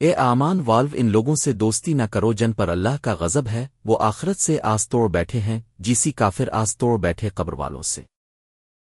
اے آمان والو، ان لوگوں سے دوستی نہ کرو، جن پر اللہ کا غضب ہے، وہ آخرت سے آس توڑ بیٹھے ہیں، جیسی کافر آس توڑ بیٹھے قبر والوں سے۔